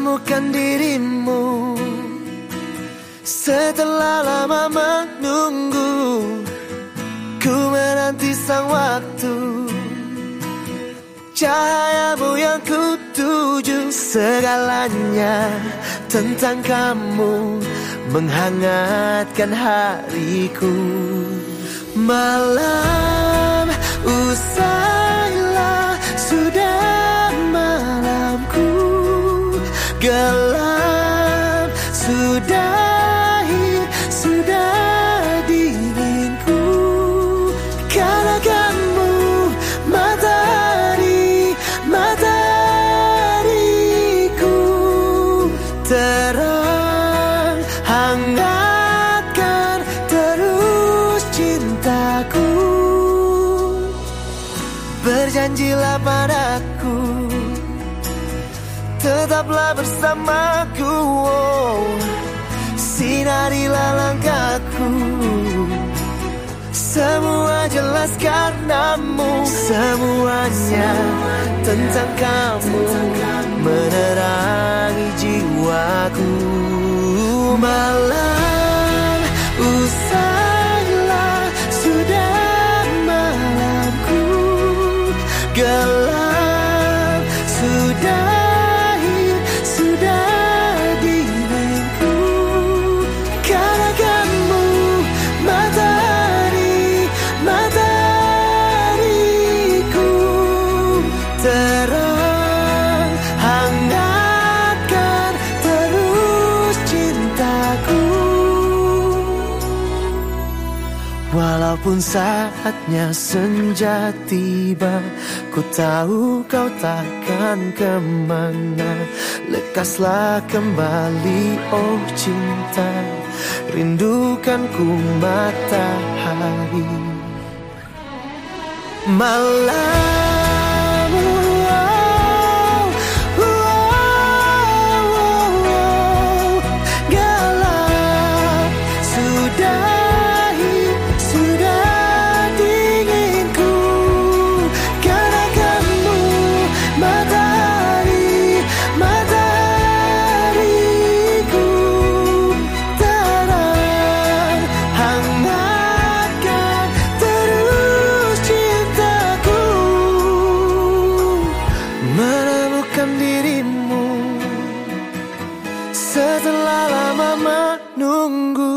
menemukan dirimu setelah lama menunggu. Ku menanti sang waktu cahayamu yang ku tuju. Segalanya tentang kamu menghangatkan hariku. Malam gelap sudahi sudah dinginku kamu matahari matahariku. Terang hangatkan terus cintaku. Berjanjilah padaku tetaplah bersamaku oh. Sinarilah langkahku. Semua jelas karenamu Semuanya tentang kamu. Menerangi jiwaku. Malam usailah Walaupun saatnya senja tiba Ku tahu kau takkan ke mana. Lekaslah kembali oh cinta Rindukanku matahari. Malam menemukan dirimu setelah lama menunggu.